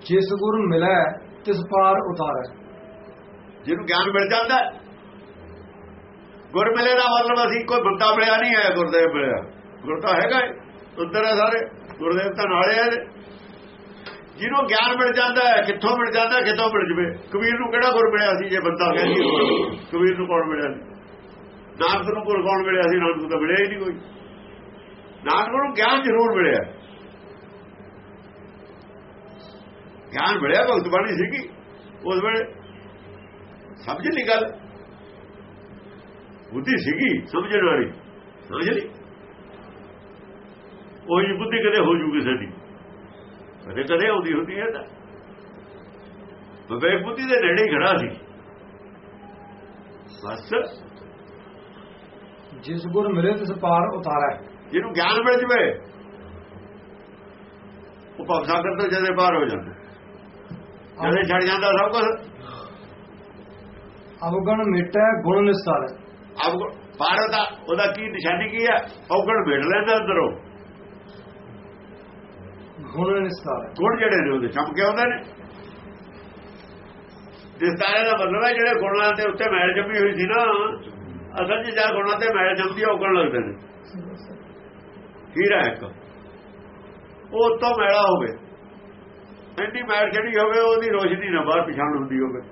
ਜਿਸ ਗੁਰ ਮਿਲੈ ਤਿਸ ਪਾਰ ਉਤਾਰੈ। ਜਿਹਨੂੰ ਗਿਆਨ ਮਿਲ ਜਾਂਦਾ ਹੈ। ਗੁਰ ਮਿਲੇ ਦਾ ਮਤਲਬ ਅਸੀਂ ਕੋਈ ਬੰਦਾ ਮਿਲਿਆ ਨਹੀਂ ਹੈ ਗੁਰਦੇਵ ਮਿਲਿਆ। ਗੁਰ ਤਾਂ ਹੈਗਾ ਹੀ, ਉੱਧਰ ਹੈ ਸਾਰੇ। ਗੁਰਦੇਵ ਤਾਂ ਨਾਲੇ ਹੈ ਜਿਹਨੂੰ ਗਿਆਨ ਮਿਲ ਜਾਂਦਾ ਹੈ ਕਿੱਥੋਂ ਮਿਲ ਜਾਂਦਾ ਕਿੱਥੋਂ ਮਿਲ ਜਵੇ। ਕਬੀਰ ਨੂੰ ਕਿਹੜਾ ਗੁਰ ਮਿਲਿਆ ਸੀ ਜੇ ਬੰਦਾ ਕਹਿੰਦੀ ਕਬੀਰ ਨੂੰ ਕੌਣ ਮਿਲਿਆ ਨਾਨਕ ਨੂੰ ਗੁਰ ਕੌਣ ਮਿਲਿਆ ਸੀ? ਨਾਨਕ ਨੂੰ ਤਾਂ ਮਿਲਿਆ ਹੀ ਨਹੀਂ ਕੋਈ। ਨਾਨਕ ਨੂੰ ਗਿਆਨ ਜ਼ਰੂਰ ਮਿਲਿਆ। ਗਿਆਨ ਮਿਲਿਆ ਭਗਤ ਬਾਣੀ ਸੀਗੀ। ਉਸ ਵੇਲੇ ਸਮਝ ਲਈ ਗੱਲ। ਬੁੱਧੀ ਸੀਗੀ ਸਮਝਣ ਵਾਲੀ। ਸਮਝ ਲਈ ਉਹ ਜੀ ਬੁੱਧੀ ਕਦੇ ਹੋ ਜੂ ਕਿਸੇ ਦੀ ਕਦੇ ਕਦੇ ਆਉਂਦੀ ਹੁੰਦੀ ਹੈ ਤਾਂ। ਵਿਵੇਕ ਬੁੱਧੀ ਦੇ ਨੇੜੇ ਹੀ ਖੜਾ ਸੀ। ਬਸ। ਜਿਸ ਗੁਰ ਮਿਲੇ ਤਿਸ ਪਾਰ ਉਤਾਰੈ। ਜਿਹਨੂੰ ਗਿਆਨ ਮਿਲ ਜਵੇ ਉਹ ਭਵ ਸਾਗਰ ਤੋਂ ਜਦੇ ਪਾਰ ਹੋ ਜਾਂਦਾ। ਜਦੇ ਛੱਡ ਜਾਂਦਾ ਸਭ ਕੁਝ ਅਵਗਣ ਮਿਟੈ ਗੁਣ ਨਿਸਤਾਰੈ ਅਬ ਪਾਰ ਦਾ ਉਹਦਾ ਕੀ ਨਿਸ਼ਾਨੀ ਕੀ ਹੈ ਔਗਣ ਭੇੜ ਲੈਂਦਾ ਅੰਦਰੋਂ। ਗੁਣ ਨਿਸਤਾਰੈ ਗੁਣ ਜਿਹੜੇ ਨੇ ਉਹਦੇ ਚਮਕੇ ਆਉਂਦੇ ਨੇ। ਜਿਸ ਤਾਰੇ ਦਾ ਮਤਲਬ ਹੈ ਜਿਹੜੇ ਗੁਣਾਂ ਦੇ ਉੱਤੇ ਮੈਲ ਜੰਮੀ ਹੋਈ ਸੀ ਨਾ ਅਸਲ 'ਚ ਜਾਂ ਗੁਣਾਂ ਤੇ ਮੈਲ ਜੰਮਦੀ ਔਗਣ ਲੱਗਦੇ ਨੇ। ਹੀਰਾ ਇੱਕ। ਉਹ ਤੋਂ ਮੈਲਾ ਹੋਵੇ ਐਡੀ ਮੈਲ ਜਿਹੜੀ ਹੋਵੇ, ਉਹਦੀ ਰੋਸ਼ਨੀ ਨਾ ਬਾਹਰ ਪਛਾਣ ਹੁੰਦੀ ਹੋਵੇ।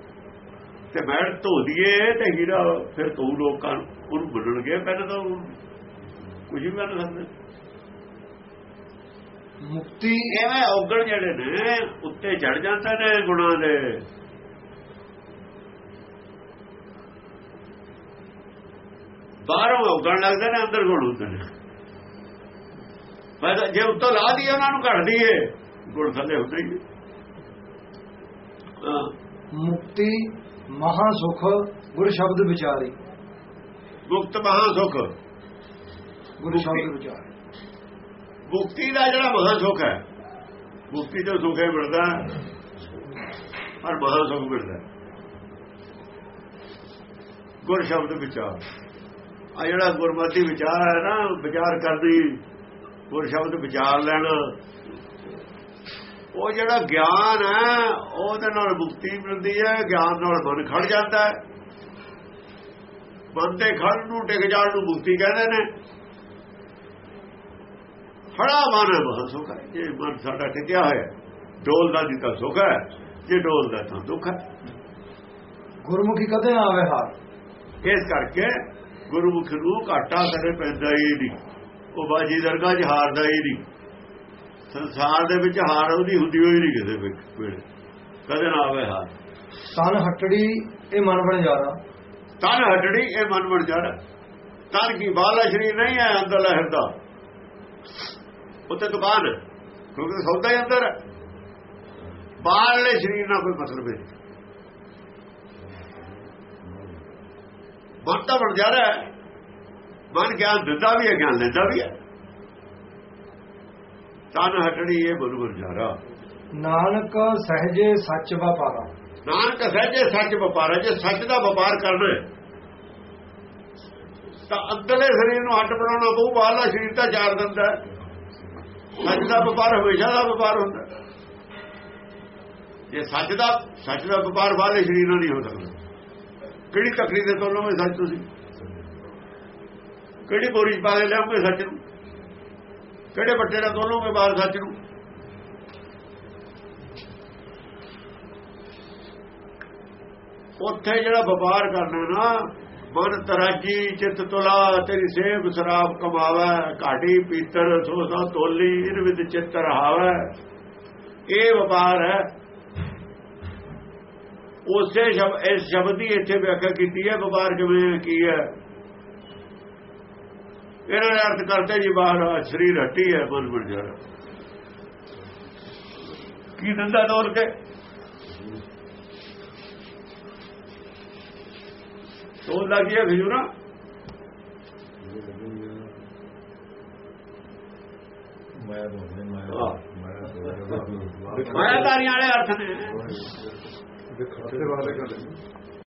ਤੇ ਮੈਲ ਧੋ ਦਈਏ ਤੇ ਹੀਰਾ ਫਿਰ ਧੋ ਲੋਕਾਂ ਉਹਨੂੰ ਬੁੱਲਣਗੇ ਪਹਿਲਾਂ ਤਾਂ ਉਹ ਕੁਝ ਵੀ ਕਰ ਸਕਦੇ। ਮੁਕਤੀ ਐਵੇਂ ਔਗਣ ਜਿਹੜੇ ਨੇ, ਉੱਤੇ ਚੜ ਜਾਂਦੇ ਨੇ ਗੁਣਾਂ ਦੇ। ਬਾਹਰੋਂ ਔਗਣ ਲੱਗਦੇ ਨੇ, ਅੰਦਰ ਗੁਣ ਹੁੰਦੇ ਨੇ। ਪਰ ਜੇ ਉੱਤੋਂ ਲਾ ਦਈਏ, ਉਹਨਾਂ ਨੂੰ ਘੜ ਦਈਏ, ਗੁਣ ਥੱਲੇ ਹੁੰਦੇ ਹੀ ਮੁਕਤੀ ਮਹਾ ਸੁਖ ਗੁਰ ਸ਼ਬਦ ਵਿਚਾਰੀ। ਮੁਕਤ ਮਹਾ ਸੁਖ ਗੁਰ ਸ਼ਬਦ ਵਿਚਾਰੀ। ਮੁਕਤੀ ਦਾ ਜਿਹੜਾ ਮਹਾ ਸੁਖ ਹੈ ਮੁਕਤੀ ਤੋਂ ਸੁਖ ਹੀ ਮਿਲਦਾ ਪਰ ਮਹਾ ਸੁਖ ਮਿਲਦਾ। ਗੁਰ ਸ਼ਬਦ ਵਿਚਾਰ। ਆ ਜਿਹੜਾ ਗੁਰਮਤਿ ਵਿਚਾਰ ਹੈ ਨਾ ਵਿਚਾਰ ਕਰਦੀ ਗੁਰ ਸ਼ਬਦ ਵਿਚਾਰ ਲੈਣਾ ਉਹ ਜਿਹੜਾ ਗਿਆਨ ਹੈ ਉਹਦੇ ਨਾਲ ਮੁਕਤੀ ਮਿਲਦੀ ਹੈ ਗਿਆਨ ਨਾਲ ਮਨ ਖੜ ਜਾਂਦਾ ਹੈ। ਮਨ ਤੇ ਖੜ ਨੂੰ ਟਿਕ ਜਾਣ ਨੂੰ ਮੁਕਤੀ ਕਹਿੰਦੇ ਨੇ। ਖੜਾ ਮਨ ਬਹੁਤ ਸੁਖ ਹੈ। ਜੇ ਮਨ ਸਾਡਾ ਟਿਕਿਆ ਹੋਇਆ ਡੋਲਦਾ ਦੀ ਤਾਂ ਸੁਖ ਹੈ। ਜੇ ਡੋਲਦਾ ਤਾਂ ਦੁੱਖ ਹੈ। ਗੁਰਮੁਖੀ ਕਦੇ ਨਾ ਆਵੇ ਹਾਰ। ਇਸ ਕਰਕੇ ਗੁਰਮੁਖ ਨੂੰ ਘਾਟਾ ਕਦੇ ਪੈਂਦਾ ਹੀ ਨਹੀਂ। ਉਹ ਬਾਜੀ ਦਰਗਾਹ 'ਚ ਹਾਰਦਾ ਹੀ ਨਹੀਂ। ਸੰਸਾਰ ਦੇ ਵਿੱਚ ਹਾਰ ਉਹਦੀ ਹੁੰਦੀ ਹੋਈ ਨਹੀਂ ਕਿਸੇ ਵਿੱਚ ਵੇਲੇ ਕਦੇ ਨਾ ਆਵੇ ਹਾਰ। ਤਨ ਹਟੜੀ ਇਹ ਮਨ ਬਣ ਜਾਣਾ। ਤਨ ਹਟੜੀ ਇਹ ਮਨ ਬਣ ਜਾਣਾ। ਤਨ ਕੀ ਬਾਹਲਾ ਸ਼ਰੀਰ ਨਹੀਂ ਹੈ ਅੰਦਰਲਾ ਹਿਰਦਾ ਉੱਤੇ ਦੁਕਾਨ ਕਿਉਂਕਿ ਸੌਦਾ ਹੀ ਅੰਦਰ ਬਾਹਰਲੇ ਸ਼ਰੀਰ ਨਾਲ ਕੋਈ ਮਤਲਬ ਨਹੀਂ। ਮਨ ਤਾਂ ਬਣ ਜਾ ਰਿਹਾ ਮਨ ਗਿਆਨ ਦਿੰਦਾ ਵੀ ਹੈ ਗਿਆਨ ਲੈਂਦਾ ਵੀ ਹੈ। ਤਨ ਹਟੜੀ ਇਹ ਮਨ ਰਿਹਾ ਨਾਨਕ ਸਹਜੇ ਸੱਚ ਵਪਾਰਾ। ਨਾਨਕ ਸਹਿਜੇ ਸੱਚ ਵਪਾਰ ਜੇ ਸੱਚ ਦਾ ਵਪਾਰ ਕਰਨਾ ਹੈ ਤਾਂ ਅੰਦਰਲੇ ਸਰੀਰ ਨੂੰ ਹੱਟ ਬਣਾਉਣਾ ਪਊ ਬਾਹਰਲਾ ਸਰੀਰ ਤਾਂ ਚਾਰ ਦਿੰਦਾ। ਸੱਚ ਦਾ ਵਪਾਰ ਹਮੇਸ਼ਾ ਦਾ ਵਪਾਰ ਹੁੰਦਾ। ਜੇ ਸੱਚ ਦਾ ਸੱਚ ਦਾ ਵਪਾਰ ਬਾਹਰਲੇ ਸਰੀਰ ਨਾਲ ਨਹੀਂ ਹੋ ਸਕਦਾ। ਕਿਹੜੀ ਤਕੜੀ ਦੇ ਤੋਲੋਗੇ ਸੱਚ ਤੁਸੀਂ? ਕਿਹੜੀ ਬੋਰੀ ਪਾ ਕੇ ਲਿਆਓਗੇ ਸੱਚ ਨੂੰ? ਕਿਹੜੇ ਬੱਟੇ ਨਾਲ ਤੋਲੋਗੇ ਬਾਹਰ ਸੱਚ ਨੂੰ? ਉੱਥੇ ਜਿਹੜਾ ਵਪਾਰ ਕਰਨਾ ਨਾ, ਮਨ ਤਰਾਜੀ ਚਿਤ ਤੁਲਾ, ਤੇਰੀ ਸੇਵ ਸ਼ਰਾਬ ਕਮਾਵੇ, ਘਾਟੀ ਪੀਤਰ ਸੋਸਾ, ਤੋਲੀ ਇਨ ਵਿੱਚ ਚਿਤ ਰਹਾਵੇ। ਇਹ ਵਪਾਰ ਹੈ। ਉਸੇ ਸ਼ਬ, ਇਸ ਸ਼ਬਦ ਦੀ ਇੱਥੇ ਵਿਆਖਿਆ ਕੀਤੀ ਹੈ, ਵਪਾਰ ਕਿਵੇਂ, ਕੀ ਹੈ? ਇਹਨਾਂ ਨੇ ਅਰਥ ਕਰਦੇ ਜੀ ਬਾਹਰ ਸਰੀਰ ਹੱਟੀ ਹੈ ਮਨ ਬਣ ਜਾ ਕੀ ਦੰਦਾ ਤੋੜ ਕੇ ਤੋੜ ਲੱਗ ਗਿਆ ਖਜੂਰਾ ਮਾਇਆ ਦੋਨੇ ਹਾਂ। ਮਾਇਆ ਮਾਇਆ ਮਾਇਆਦਾਰੀਆਂ ਵਾਲੇ ਅਰਥ ਨੇ।